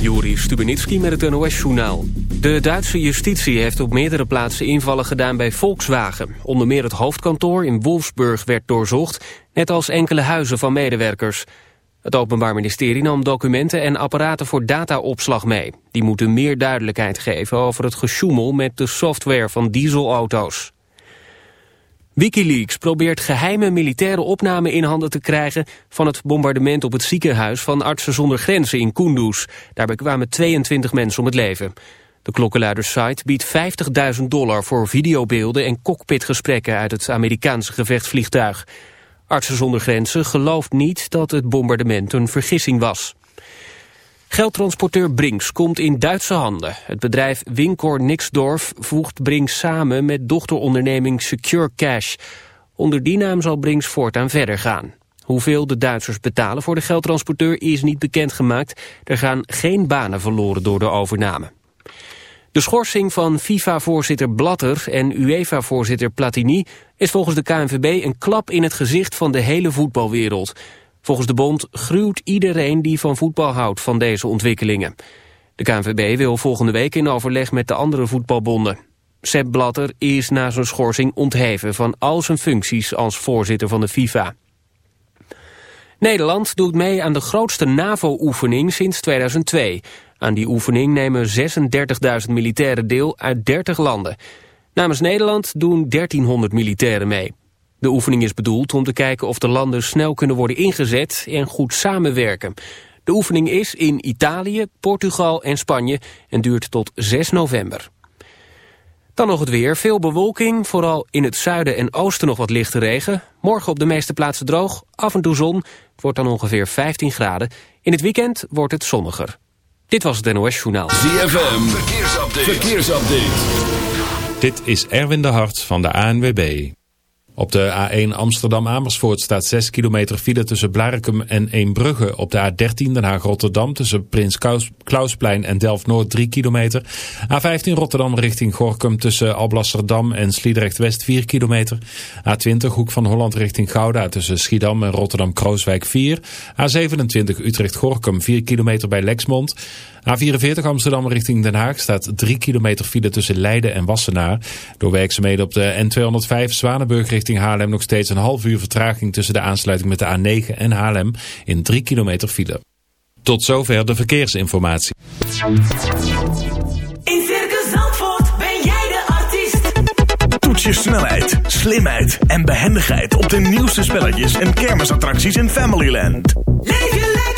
Juri Stubenitski met het NOS-journaal. De Duitse justitie heeft op meerdere plaatsen invallen gedaan bij Volkswagen. Onder meer het hoofdkantoor in Wolfsburg werd doorzocht, net als enkele huizen van medewerkers. Het Openbaar Ministerie nam documenten en apparaten voor dataopslag mee. Die moeten meer duidelijkheid geven over het gesjoemel met de software van dieselauto's. Wikileaks probeert geheime militaire opnamen in handen te krijgen van het bombardement op het ziekenhuis van Artsen zonder Grenzen in Kunduz. Daarbij kwamen 22 mensen om het leven. De klokkenluidersite biedt 50.000 dollar voor videobeelden en cockpitgesprekken uit het Amerikaanse gevechtsvliegtuig. Artsen zonder Grenzen gelooft niet dat het bombardement een vergissing was. Geldtransporteur Brinks komt in Duitse handen. Het bedrijf Wincor Nixdorf voegt Brinks samen met dochteronderneming Secure Cash. Onder die naam zal Brinks voortaan verder gaan. Hoeveel de Duitsers betalen voor de geldtransporteur is niet bekendgemaakt. Er gaan geen banen verloren door de overname. De schorsing van FIFA-voorzitter Blatter en UEFA-voorzitter Platini... is volgens de KNVB een klap in het gezicht van de hele voetbalwereld. Volgens de bond gruwt iedereen die van voetbal houdt van deze ontwikkelingen. De KNVB wil volgende week in overleg met de andere voetbalbonden. Sepp Blatter is na zijn schorsing ontheven van al zijn functies als voorzitter van de FIFA. Nederland doet mee aan de grootste NAVO-oefening sinds 2002. Aan die oefening nemen 36.000 militairen deel uit 30 landen. Namens Nederland doen 1300 militairen mee. De oefening is bedoeld om te kijken of de landen snel kunnen worden ingezet en goed samenwerken. De oefening is in Italië, Portugal en Spanje en duurt tot 6 november. Dan nog het weer. Veel bewolking, vooral in het zuiden en oosten nog wat lichte regen. Morgen op de meeste plaatsen droog, af en toe zon. Het wordt dan ongeveer 15 graden. In het weekend wordt het zonniger. Dit was het NOS Journaal. ZFM, verkeersupdate. verkeersupdate. Dit is Erwin de Hart van de ANWB. Op de A1 Amsterdam-Amersfoort staat 6 kilometer file tussen Blarikum en Eembrugge. Op de A13 Den Haag-Rotterdam tussen Prins Klausplein en Delft-Noord 3 kilometer. A15 Rotterdam richting Gorkum tussen Alblasserdam en Sliedrecht-West 4 kilometer. A20 Hoek van Holland richting Gouda tussen Schiedam en Rotterdam-Krooswijk 4. A27 Utrecht-Gorkum 4 kilometer bij Lexmond. A44 Amsterdam richting Den Haag staat 3 kilometer file tussen Leiden en Wassenaar. Door werkzaamheden op de N205 Zwanenburg richting Haarlem nog steeds een half uur vertraging tussen de aansluiting met de A9 en Haarlem in 3 kilometer file. Tot zover de verkeersinformatie. In Circus Zandvoort ben jij de artiest. Toets je snelheid, slimheid en behendigheid op de nieuwste spelletjes en kermisattracties in Familyland. Leef je lekker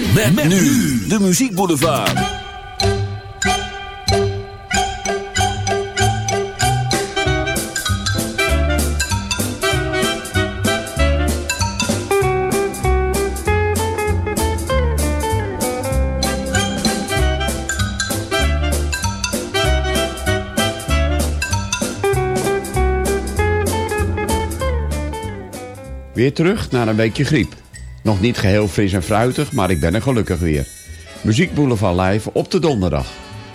Met, met nu de Muziek Boulevard. Weer terug naar een weekje griep. Nog niet geheel fris en fruitig, maar ik ben er gelukkig weer. Muziek Boulevard Live op de donderdag.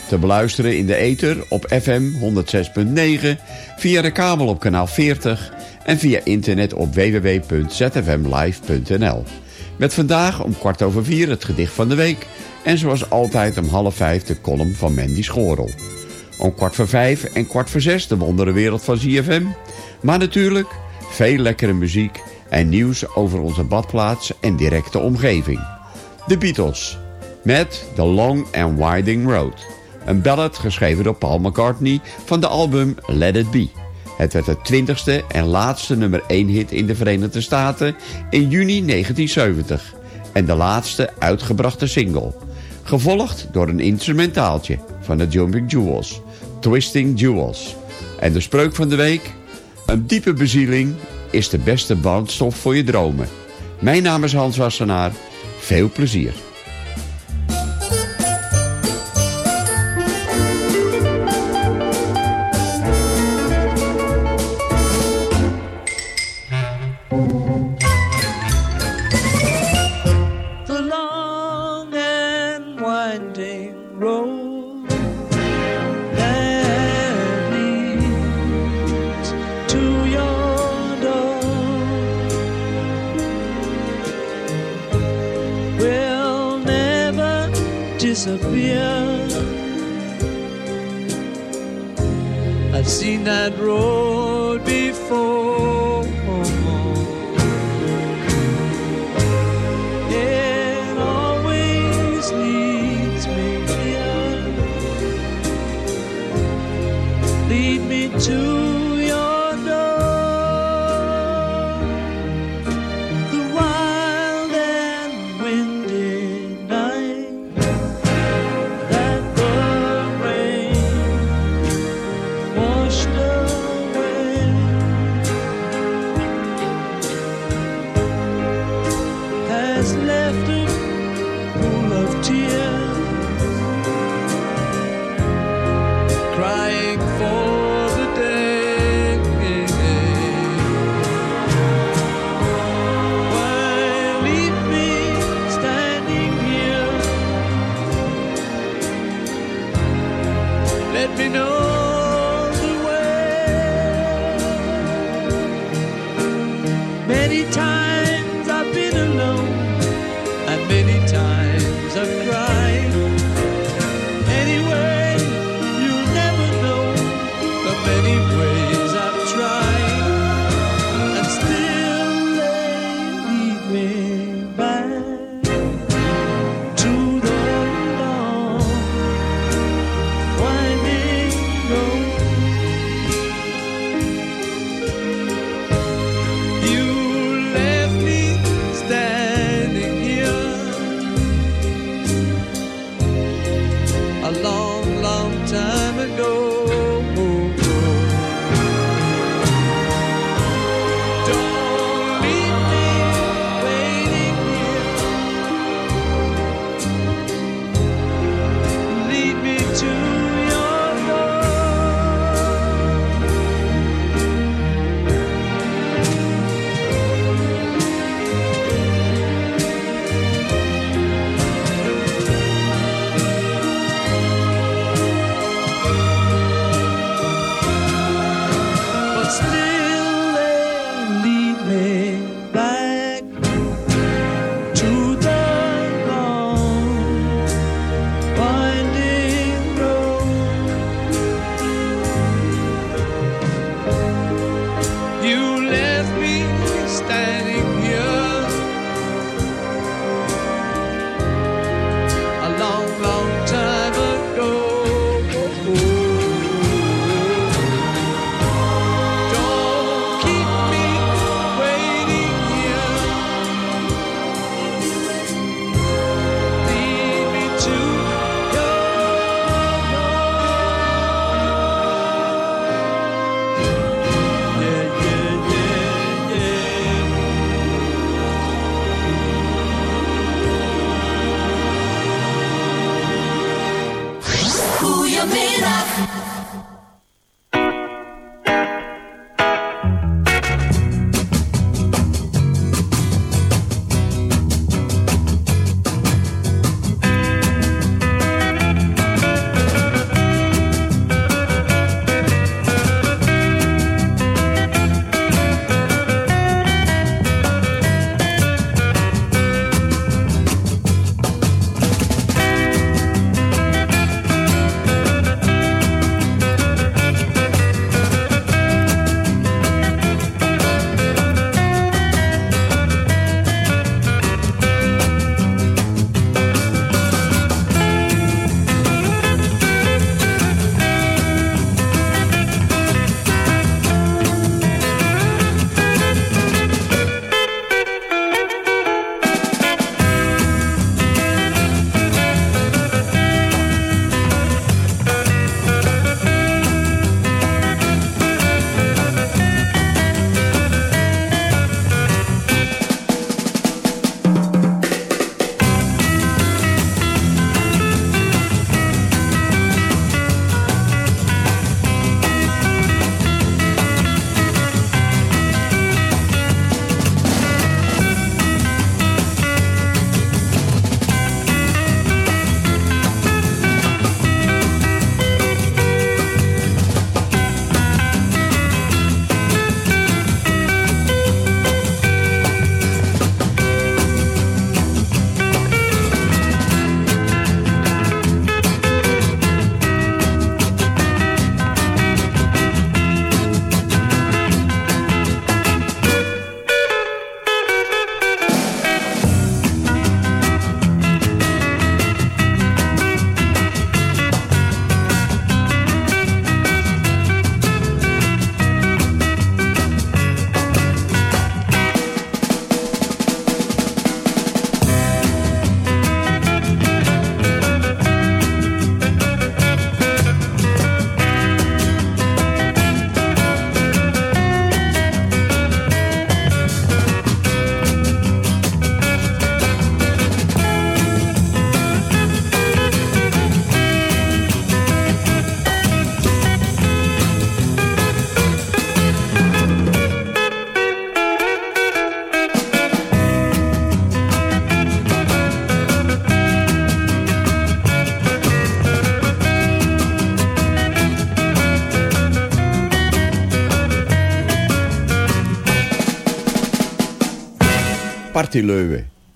Te beluisteren in de ether op FM 106.9, via de kabel op kanaal 40 en via internet op www.zfmlive.nl. Met vandaag om kwart over vier het gedicht van de week en zoals altijd om half vijf de column van Mandy Schorel. Om kwart voor vijf en kwart voor zes de wonderenwereld van ZFM. Maar natuurlijk veel lekkere muziek en nieuws over onze badplaats en directe omgeving. De Beatles. met The Long and Winding Road. Een ballad geschreven door Paul McCartney van de album Let It Be. Het werd de twintigste en laatste nummer 1 hit in de Verenigde Staten in juni 1970. En de laatste uitgebrachte single. Gevolgd door een instrumentaaltje van de Jumping Jewels, Twisting Jewels. En de spreuk van de week? Een diepe bezieling is de beste brandstof voor je dromen. Mijn naam is Hans Wassenaar. Veel plezier.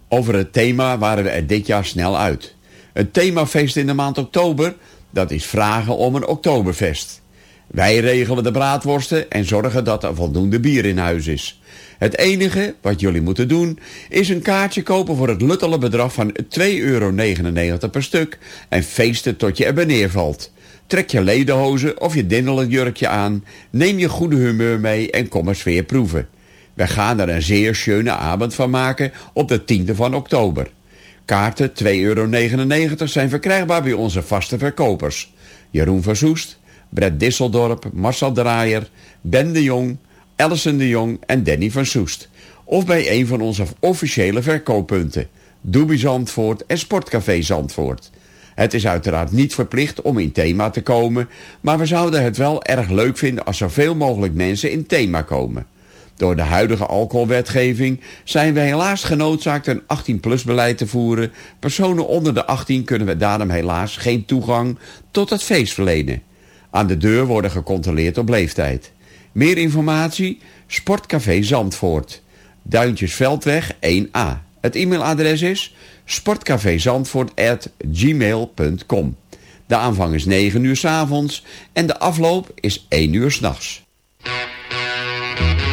Over het thema waren we er dit jaar snel uit. Een themafeest in de maand oktober, dat is vragen om een oktoberfest. Wij regelen de braadworsten en zorgen dat er voldoende bier in huis is. Het enige wat jullie moeten doen is een kaartje kopen voor het luttele bedrag van 2,99 euro per stuk en feesten tot je er neervalt. Trek je ledenhozen of je dinnelenjurkje aan, neem je goede humeur mee en kom eens weer proeven. We gaan er een zeer schöne avond van maken op de 10e van oktober. Kaarten 2,99 euro zijn verkrijgbaar bij onze vaste verkopers. Jeroen van Soest, Brett Disseldorp, Marcel Draaier, Ben de Jong, Alison de Jong en Danny van Soest. Of bij een van onze officiële verkooppunten. Doobie Zandvoort en Sportcafé Zandvoort. Het is uiteraard niet verplicht om in thema te komen... maar we zouden het wel erg leuk vinden als zoveel mogelijk mensen in thema komen. Door de huidige alcoholwetgeving zijn we helaas genoodzaakt een 18-plus beleid te voeren. Personen onder de 18 kunnen we daarom helaas geen toegang tot het feest verlenen. Aan de deur worden gecontroleerd op leeftijd. Meer informatie? Sportcafé Zandvoort. Duintjesveldweg 1A. Het e-mailadres is sportcafezandvoort.gmail.com. De aanvang is 9 uur s avonds en de afloop is 1 uur s'nachts. can't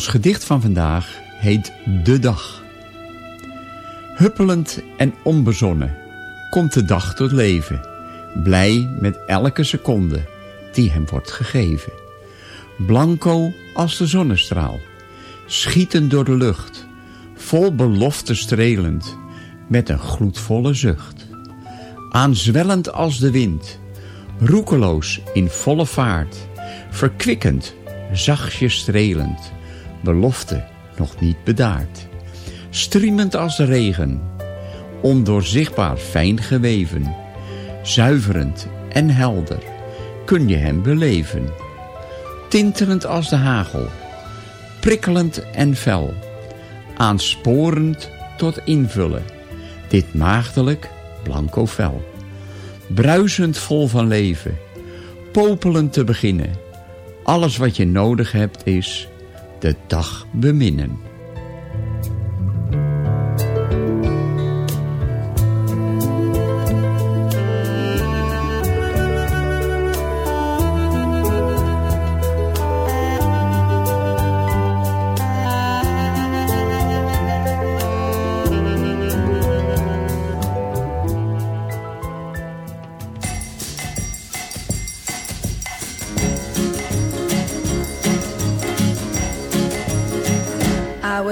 ons gedicht van vandaag heet De Dag. Huppelend en onbezonnen komt de dag tot leven. Blij met elke seconde die hem wordt gegeven. Blanco als de zonnestraal, schietend door de lucht. Vol belofte strelend, met een gloedvolle zucht. Aanzwellend als de wind, roekeloos in volle vaart. Verkwikkend, zachtjes strelend, belofte nog niet bedaard. Striemend als de regen, ondoorzichtbaar fijn geweven. Zuiverend en helder, kun je hem beleven. Tintelend als de hagel, prikkelend en fel. Aansporend tot invullen, dit maagdelijk blanco vel. Bruisend vol van leven, popelend te beginnen. Alles wat je nodig hebt is de dag beminnen.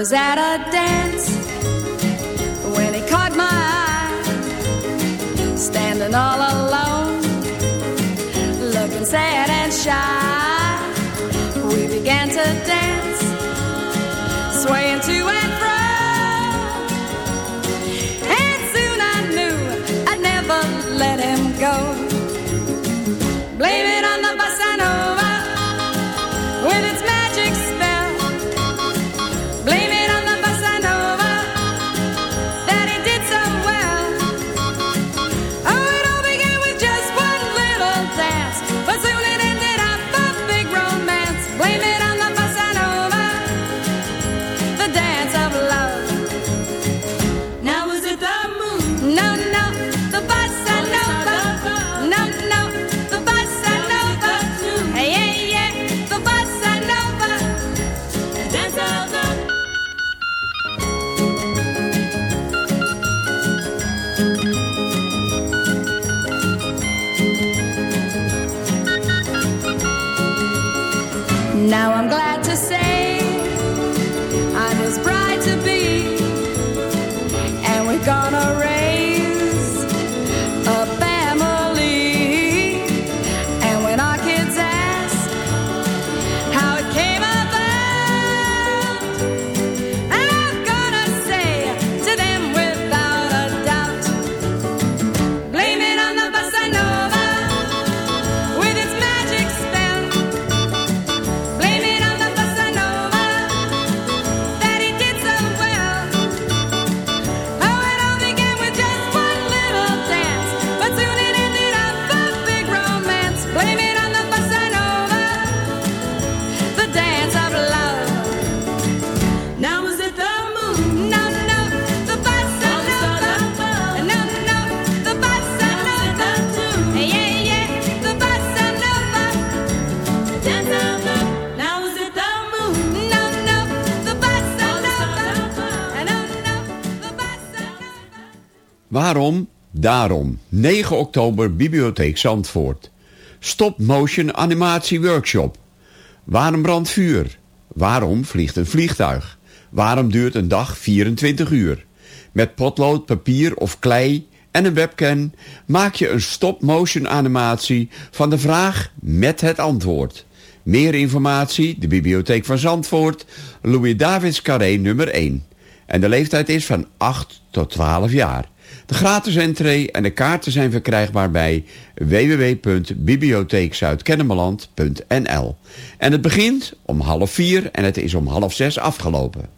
Was at a dance 9 oktober Bibliotheek Zandvoort. Stop Motion Animatie Workshop. Waarom brandt vuur? Waarom vliegt een vliegtuig? Waarom duurt een dag 24 uur? Met potlood, papier of klei en een webcam maak je een stop-motion animatie van de vraag met het antwoord. Meer informatie, de Bibliotheek van Zandvoort, Louis Davids Carré nummer 1. En de leeftijd is van 8 tot 12 jaar. De gratis entree en de kaarten zijn verkrijgbaar bij www.bibliotheekzuidkennemerland.nl. En het begint om half vier en het is om half zes afgelopen.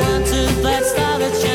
one, two, black star that.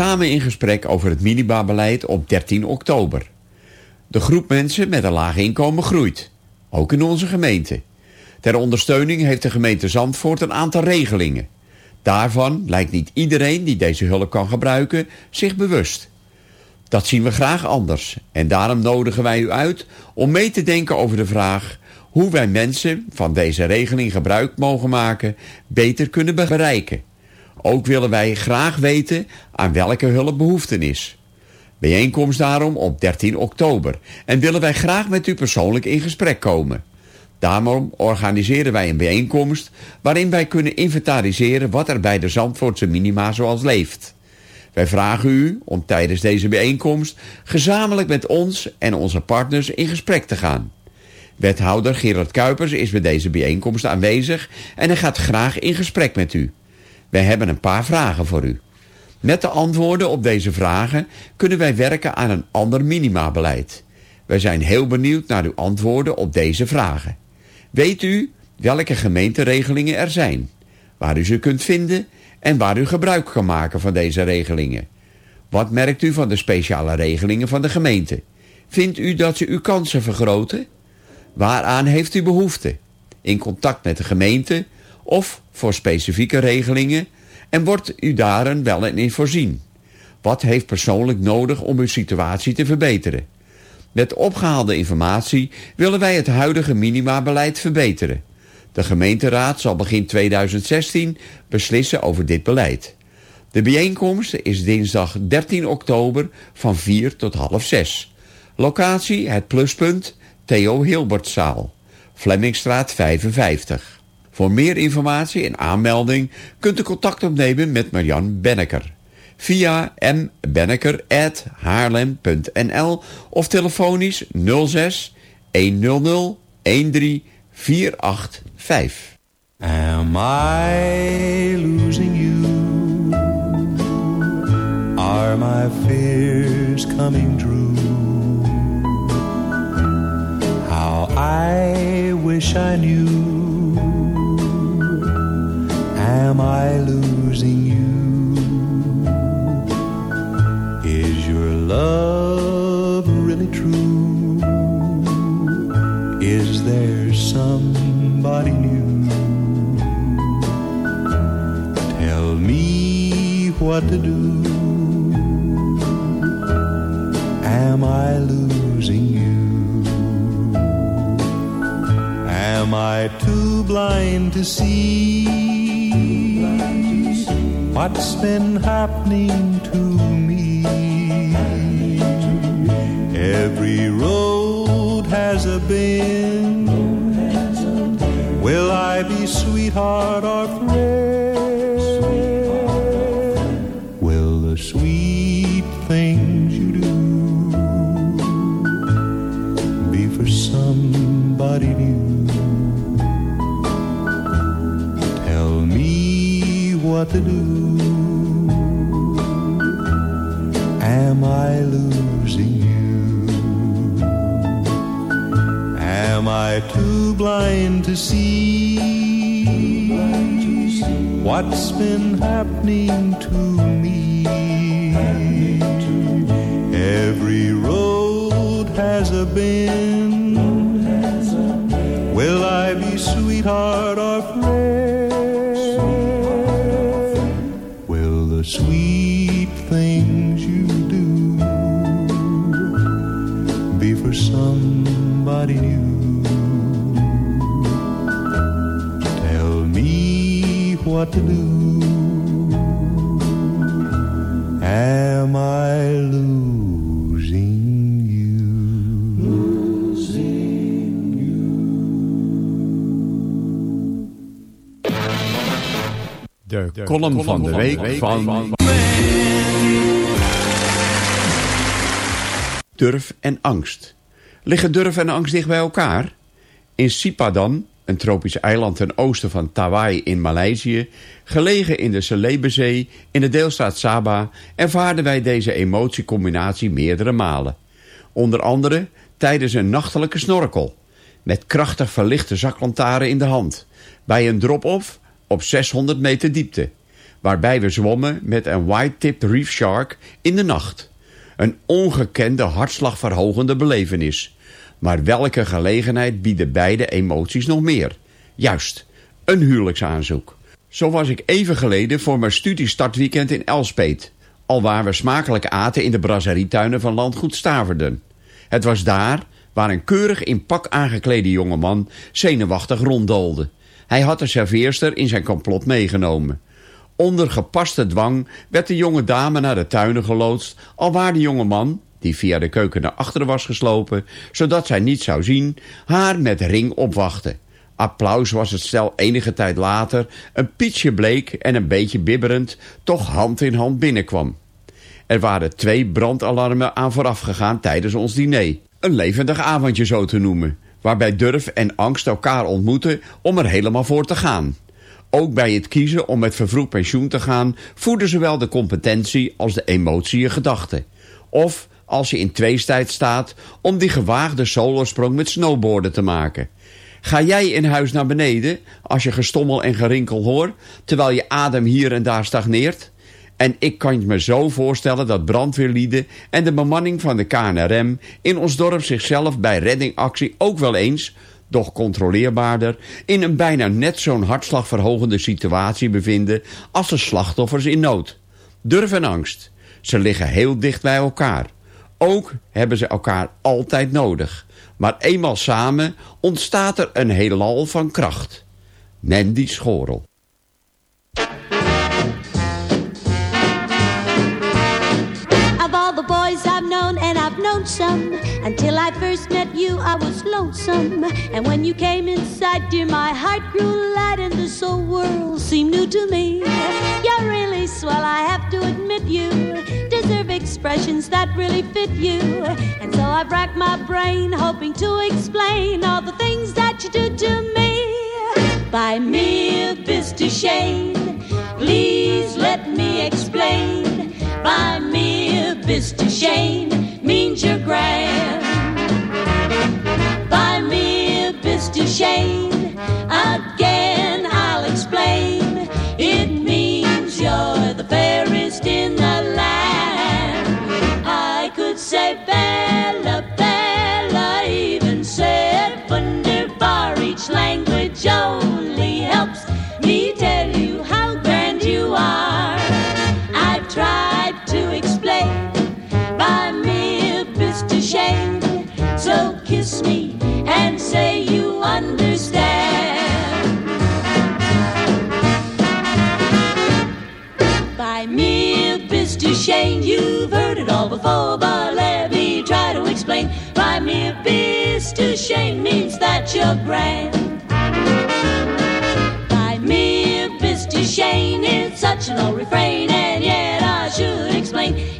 Samen in gesprek over het minimabeleid op 13 oktober. De groep mensen met een laag inkomen groeit, ook in onze gemeente. Ter ondersteuning heeft de gemeente Zandvoort een aantal regelingen. Daarvan lijkt niet iedereen die deze hulp kan gebruiken zich bewust. Dat zien we graag anders en daarom nodigen wij u uit om mee te denken over de vraag hoe wij mensen van deze regeling gebruik mogen maken beter kunnen bereiken. Ook willen wij graag weten aan welke hulp behoefte is. Bijeenkomst daarom op 13 oktober en willen wij graag met u persoonlijk in gesprek komen. Daarom organiseren wij een bijeenkomst waarin wij kunnen inventariseren wat er bij de Zandvoortse minima zoals leeft. Wij vragen u om tijdens deze bijeenkomst gezamenlijk met ons en onze partners in gesprek te gaan. Wethouder Gerard Kuipers is bij deze bijeenkomst aanwezig en hij gaat graag in gesprek met u. Wij hebben een paar vragen voor u. Met de antwoorden op deze vragen kunnen wij werken aan een ander minimabeleid. Wij zijn heel benieuwd naar uw antwoorden op deze vragen. Weet u welke gemeenteregelingen er zijn, waar u ze kunt vinden en waar u gebruik kan maken van deze regelingen? Wat merkt u van de speciale regelingen van de gemeente? Vindt u dat ze uw kansen vergroten? Waaraan heeft u behoefte? In contact met de gemeente of voor specifieke regelingen en wordt u daarin wel in voorzien? Wat heeft persoonlijk nodig om uw situatie te verbeteren? Met opgehaalde informatie willen wij het huidige minimabeleid verbeteren. De gemeenteraad zal begin 2016 beslissen over dit beleid. De bijeenkomst is dinsdag 13 oktober van 4 tot half 6. Locatie het pluspunt Theo Hilbertzaal, Flemmingstraat 55. Voor meer informatie en aanmelding kunt u contact opnemen met Marian Benneker via mbenneker.haarlem.nl of telefonisch 06 100 13 485. Am I losing you? Are my fears coming true? How I wish I knew. Am I losing you? Is your love really true? Is there somebody new? Tell me what to do. Am I losing you? Am I too blind to see what's been happening to me? Every road has a bend. Will I be sweetheart or friend? Will the sweet things you do be for somebody new? Tell me what to do. Am I losing you? Am I too blind to see what's been happening to me? Every road has a bend. Will I be sweetheart or friend? Will the sweet things what to do. Am I losing you? Losing De, column, van de week, van... Durf en angst. Liggen durf en angst dicht bij elkaar? In Sipadan, een tropisch eiland ten oosten van Tawai in Maleisië... gelegen in de Celebezee in de deelstaat Sabah... ervaarden wij deze emotiecombinatie meerdere malen. Onder andere tijdens een nachtelijke snorkel... met krachtig verlichte zaklantaarn in de hand... bij een drop-off op 600 meter diepte... waarbij we zwommen met een white-tipped reef shark in de nacht. Een ongekende hartslagverhogende belevenis. Maar welke gelegenheid bieden beide emoties nog meer? Juist, een huwelijksaanzoek. Zo was ik even geleden voor mijn studiestartweekend in Elspet. Alwaar we smakelijk aten in de brasserietuinen van landgoed Staverden. Het was daar waar een keurig in pak aangeklede jongeman zenuwachtig ronddoolde. Hij had de serveerster in zijn complot meegenomen. Onder gepaste dwang werd de jonge dame naar de tuinen geloodst... alwaar de jonge man, die via de keuken naar achteren was geslopen... zodat zij niet zou zien, haar met ring opwachtte. Applaus was het stel enige tijd later... een pietje bleek en een beetje bibberend... toch hand in hand binnenkwam. Er waren twee brandalarmen aan vooraf gegaan tijdens ons diner. Een levendig avondje zo te noemen... waarbij durf en angst elkaar ontmoeten om er helemaal voor te gaan... Ook bij het kiezen om met vervroegd pensioen te gaan... voeden zowel de competentie als de emotie je gedachten. Of als je in tweestijd staat... om die gewaagde solosprong met snowboarden te maken. Ga jij in huis naar beneden als je gestommel en gerinkel hoort... terwijl je adem hier en daar stagneert? En ik kan me zo voorstellen dat brandweerlieden en de bemanning van de KNRM... in ons dorp zichzelf bij reddingactie ook wel eens doch controleerbaarder, in een bijna net zo'n hartslagverhogende situatie bevinden als de slachtoffers in nood. Durf en angst. Ze liggen heel dicht bij elkaar. Ook hebben ze elkaar altijd nodig. Maar eenmaal samen ontstaat er een heelal van kracht. Mandy Schorel. Of all the boys I've known, and I've known some, until I first met you, I was lonesome. And when you came inside, dear, my heart grew light, and this whole world seemed new to me. You're really swell, I have to admit you deserve expressions that really fit you. And so I've racked my brain, hoping to explain all the things that you do to me. By mere Mr. Shane, please let me explain. By mere Mr. Shane means you're grand. Buy me a biscuit. Mr. Shane means that you're grand. By mere Mr. Shane, it's such an old refrain, and yet I should explain.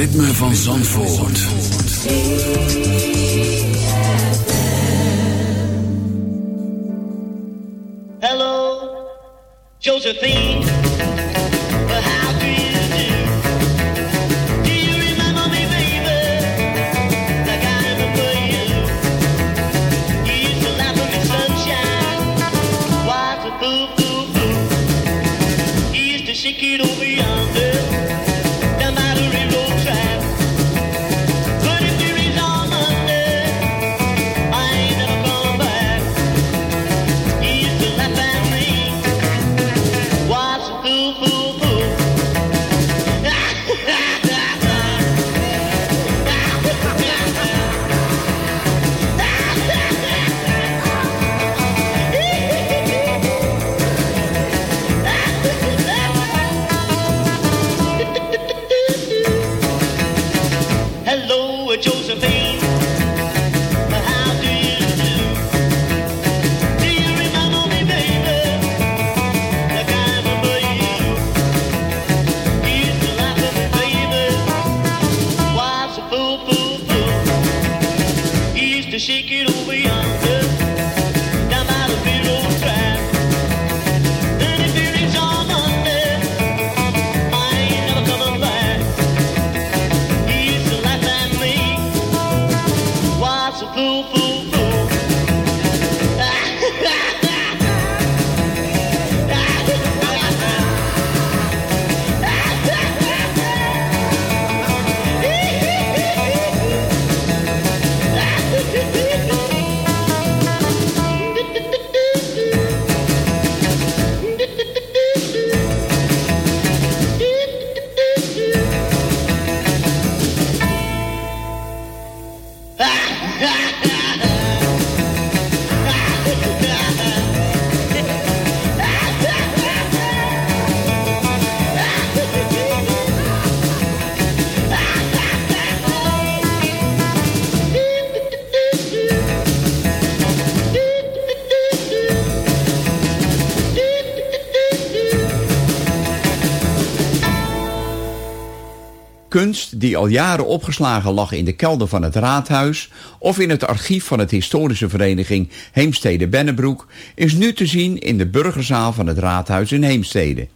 Ritme van Zandvoort. Hello, Josephine. Kunst die al jaren opgeslagen lag in de kelder van het raadhuis... of in het archief van het historische vereniging Heemstede-Bennebroek... is nu te zien in de burgerzaal van het raadhuis in Heemstede.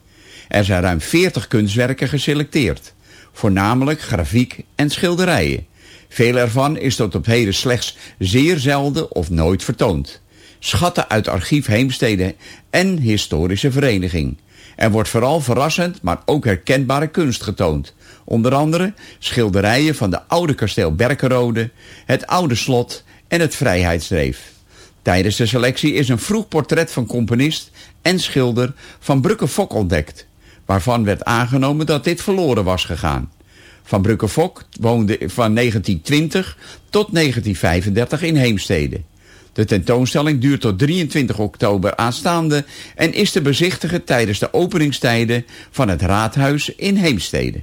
Er zijn ruim 40 kunstwerken geselecteerd. Voornamelijk grafiek en schilderijen. Veel ervan is tot op heden slechts zeer zelden of nooit vertoond. Schatten uit archief Heemstede en historische vereniging. Er wordt vooral verrassend, maar ook herkenbare kunst getoond. Onder andere schilderijen van de oude kasteel Berkenrode, het oude slot en het Vrijheidsdreef. Tijdens de selectie is een vroeg portret van componist en schilder Van Brugge-Fok ontdekt, waarvan werd aangenomen dat dit verloren was gegaan. Van Brugge-Fok woonde van 1920 tot 1935 in Heemstede. De tentoonstelling duurt tot 23 oktober aanstaande en is te bezichtigen tijdens de openingstijden van het raadhuis in Heemstede.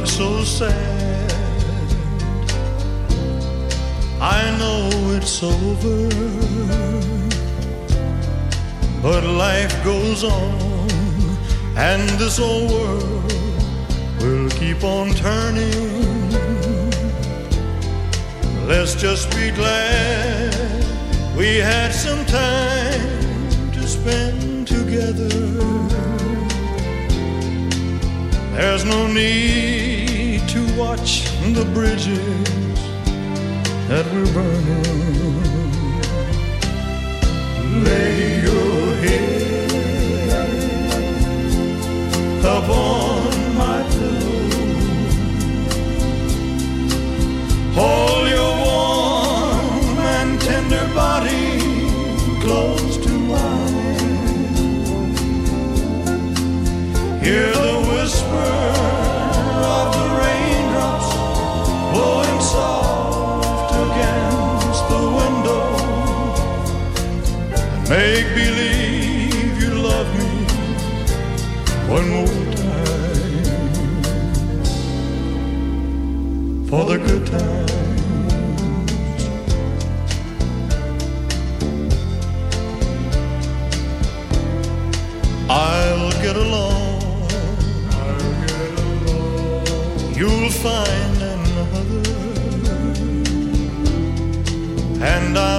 Look so sad. I know it's over, but life goes on, and this old world will keep on turning. Let's just be glad we had some time to spend together. There's no need watch the bridges that we're burning. Lay your head upon my pillow. Hold your warm and tender body close to mine. Hear the whisper make believe you love me one more time for the good times. I'll get along. You'll find another, and I'll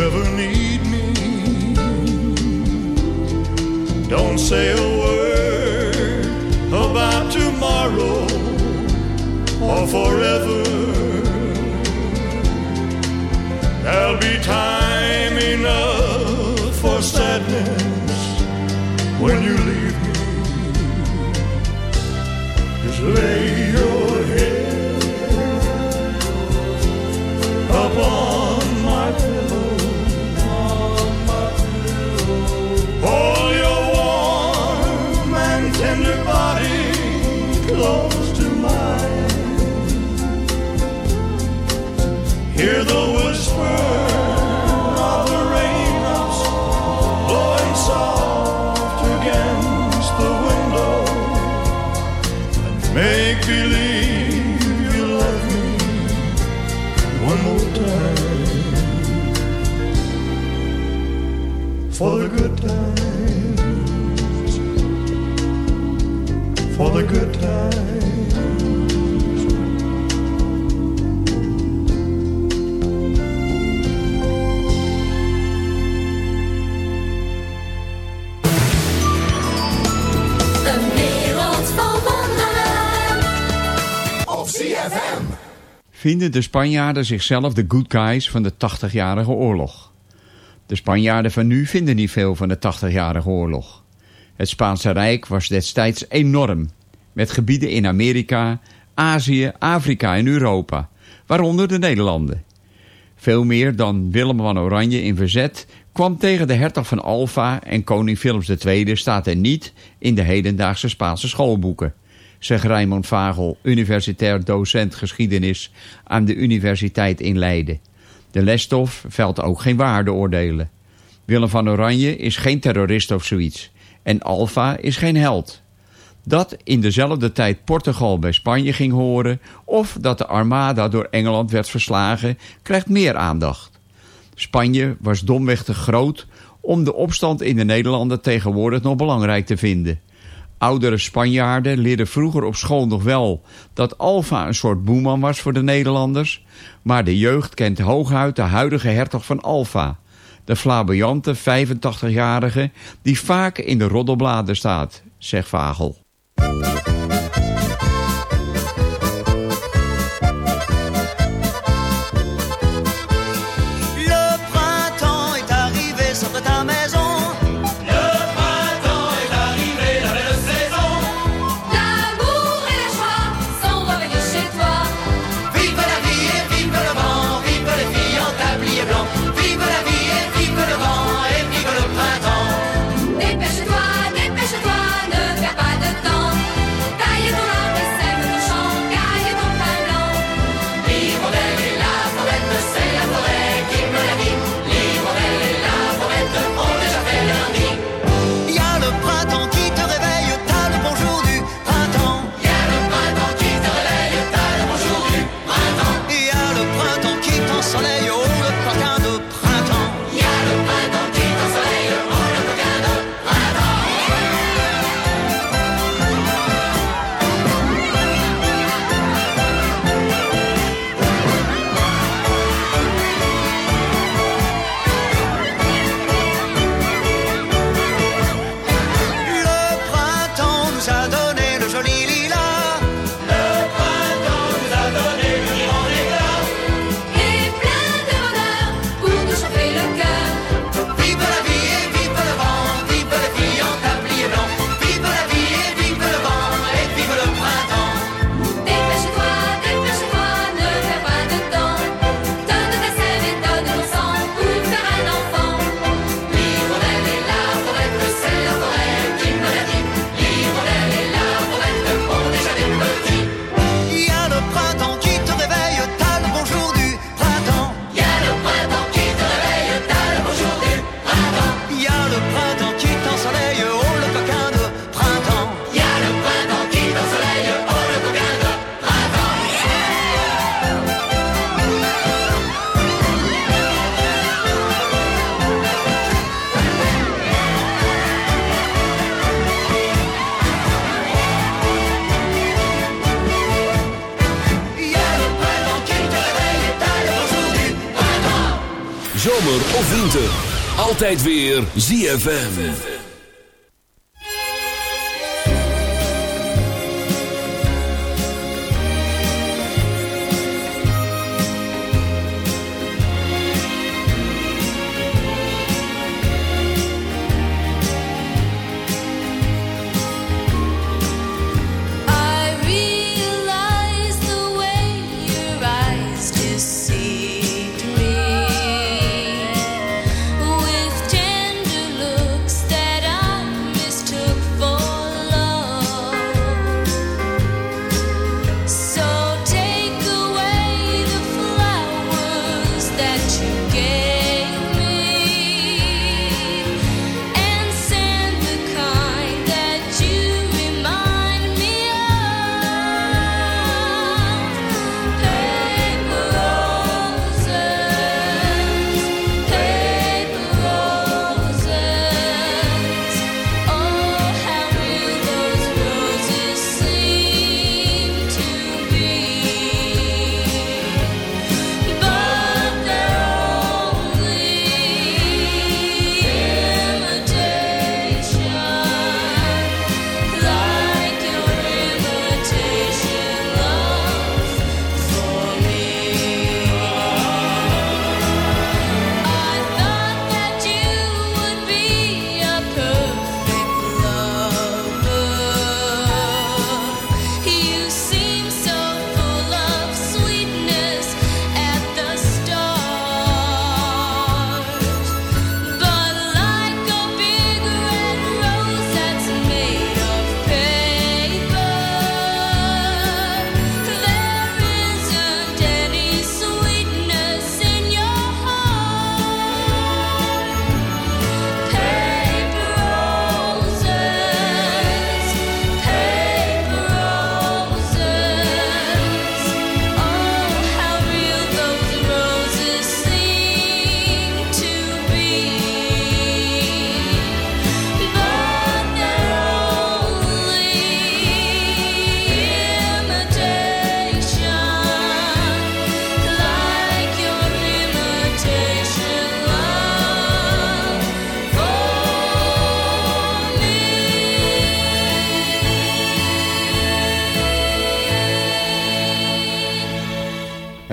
ever need me. Don't say a word about tomorrow or forever. There'll be time enough for sadness when you leave me. Just lay Vinden de Spanjaarden zichzelf de good guys van de 80-jarige oorlog? De Spanjaarden van nu vinden niet veel van de 80-jarige oorlog. Het Spaanse Rijk was destijds enorm, met gebieden in Amerika, Azië, Afrika en Europa, waaronder de Nederlanden. Veel meer dan Willem van Oranje in verzet kwam tegen de hertog van Alva en koning Philips II staat er niet in de hedendaagse Spaanse schoolboeken, zegt Raymond Vagel, universitair docent geschiedenis aan de Universiteit in Leiden. De lesstof velt ook geen waardeoordelen. Willem van Oranje is geen terrorist of zoiets en Alva is geen held. Dat in dezelfde tijd Portugal bij Spanje ging horen... of dat de Armada door Engeland werd verslagen, krijgt meer aandacht. Spanje was domweg te groot om de opstand in de Nederlanden tegenwoordig nog belangrijk te vinden. Oudere Spanjaarden leerden vroeger op school nog wel dat Alfa een soort boeman was voor de Nederlanders, maar de jeugd kent hooguit de huidige hertog van Alfa, de flamboyante 85-jarige die vaak in de roddelbladen staat, zegt Vagel. Altijd weer ZFM.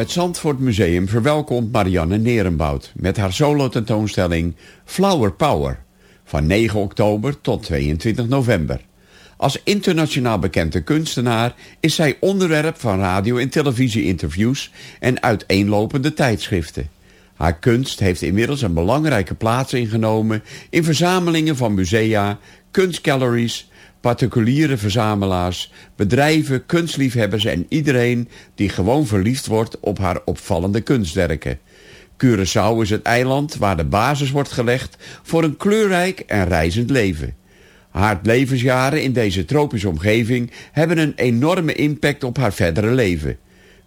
Het Zandvoort Museum verwelkomt Marianne Nerenbout met haar solo-tentoonstelling Flower Power van 9 oktober tot 22 november. Als internationaal bekende kunstenaar is zij onderwerp van radio- en televisie-interviews en uiteenlopende tijdschriften. Haar kunst heeft inmiddels een belangrijke plaats ingenomen in verzamelingen van musea, kunstgalleries, particuliere verzamelaars, bedrijven, kunstliefhebbers en iedereen die gewoon verliefd wordt op haar opvallende kunstwerken. Curaçao is het eiland waar de basis wordt gelegd voor een kleurrijk en reizend leven. Haar levensjaren in deze tropische omgeving hebben een enorme impact op haar verdere leven.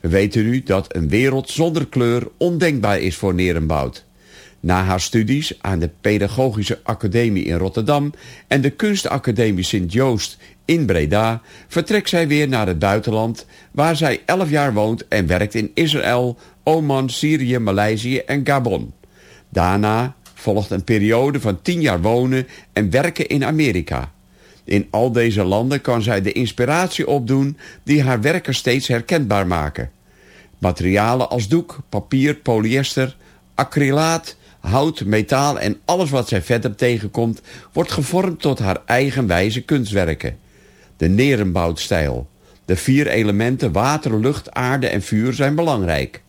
We weten nu dat een wereld zonder kleur ondenkbaar is voor Nerenbout. Na haar studies aan de Pedagogische Academie in Rotterdam en de Kunstacademie Sint-Joost in Breda vertrekt zij weer naar het buitenland waar zij 11 jaar woont en werkt in Israël, Oman, Syrië, Maleisië en Gabon. Daarna volgt een periode van 10 jaar wonen en werken in Amerika. In al deze landen kan zij de inspiratie opdoen die haar werken steeds herkenbaar maken. Materialen als doek, papier, polyester, acrylaat, hout, metaal en alles wat zij verder tegenkomt... wordt gevormd tot haar eigenwijze kunstwerken. De Nerenboutstijl. De vier elementen water, lucht, aarde en vuur zijn belangrijk.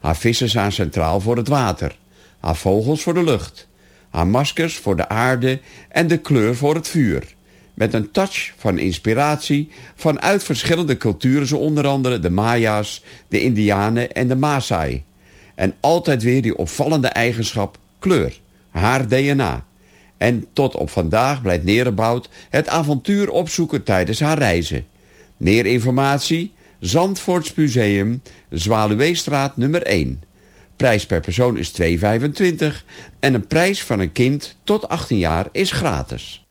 Haar vissen staan centraal voor het water. Haar vogels voor de lucht. Haar maskers voor de aarde en de kleur voor het vuur. Met een touch van inspiratie vanuit verschillende culturen... zo onder andere de Maya's, de Indianen en de Maasai... En altijd weer die opvallende eigenschap kleur, haar DNA. En tot op vandaag blijft Nerenbout het avontuur opzoeken tijdens haar reizen. Meer informatie? Zandvoorts Museum, Zwaluweestraat nummer 1. Prijs per persoon is 2,25 en een prijs van een kind tot 18 jaar is gratis.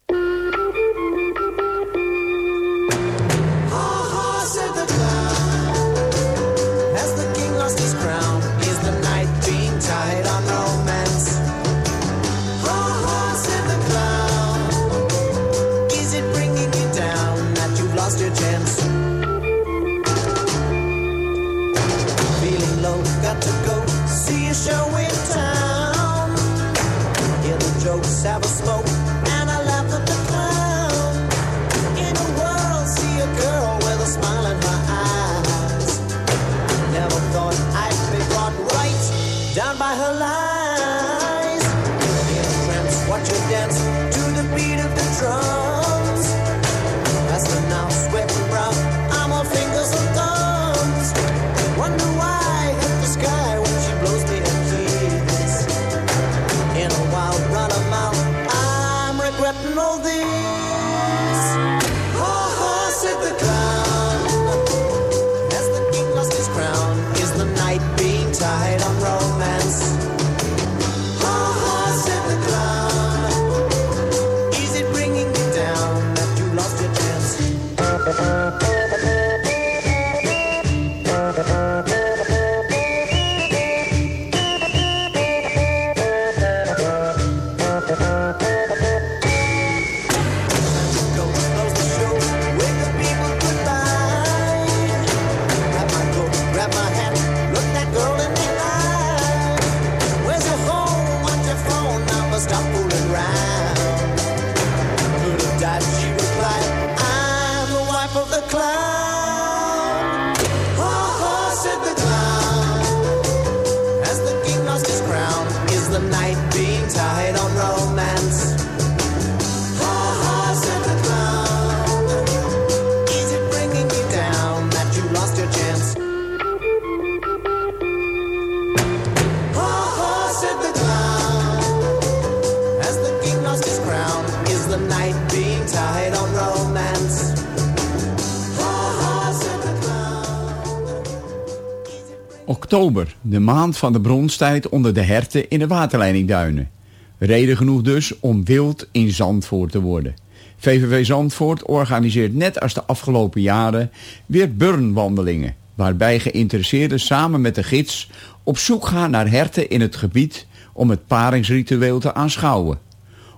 Oktober, de maand van de bronstijd onder de herten in de waterleidingduinen. Reden genoeg dus om wild in Zandvoort te worden. VVV Zandvoort organiseert net als de afgelopen jaren weer burnwandelingen... waarbij geïnteresseerden samen met de gids op zoek gaan naar herten in het gebied... om het paringsritueel te aanschouwen.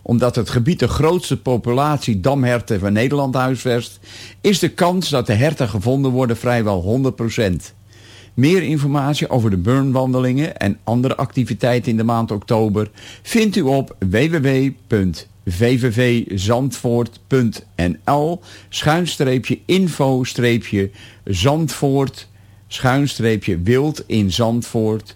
Omdat het gebied de grootste populatie damherten van Nederland huisvest... is de kans dat de herten gevonden worden vrijwel 100 meer informatie over de burnwandelingen en andere activiteiten in de maand oktober vindt u op www.vvvzandvoort.nl info zandvoort wild in Zandvoort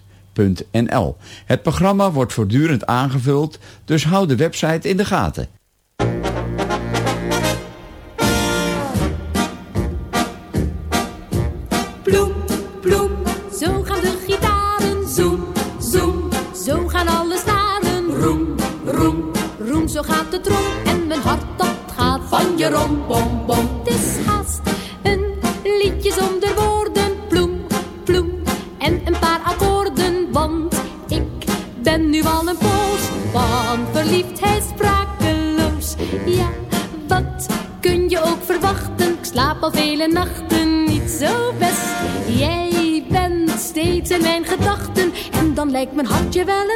Het programma wordt voortdurend aangevuld, dus houd de website in de gaten. lijkt mijn handje wel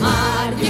mar.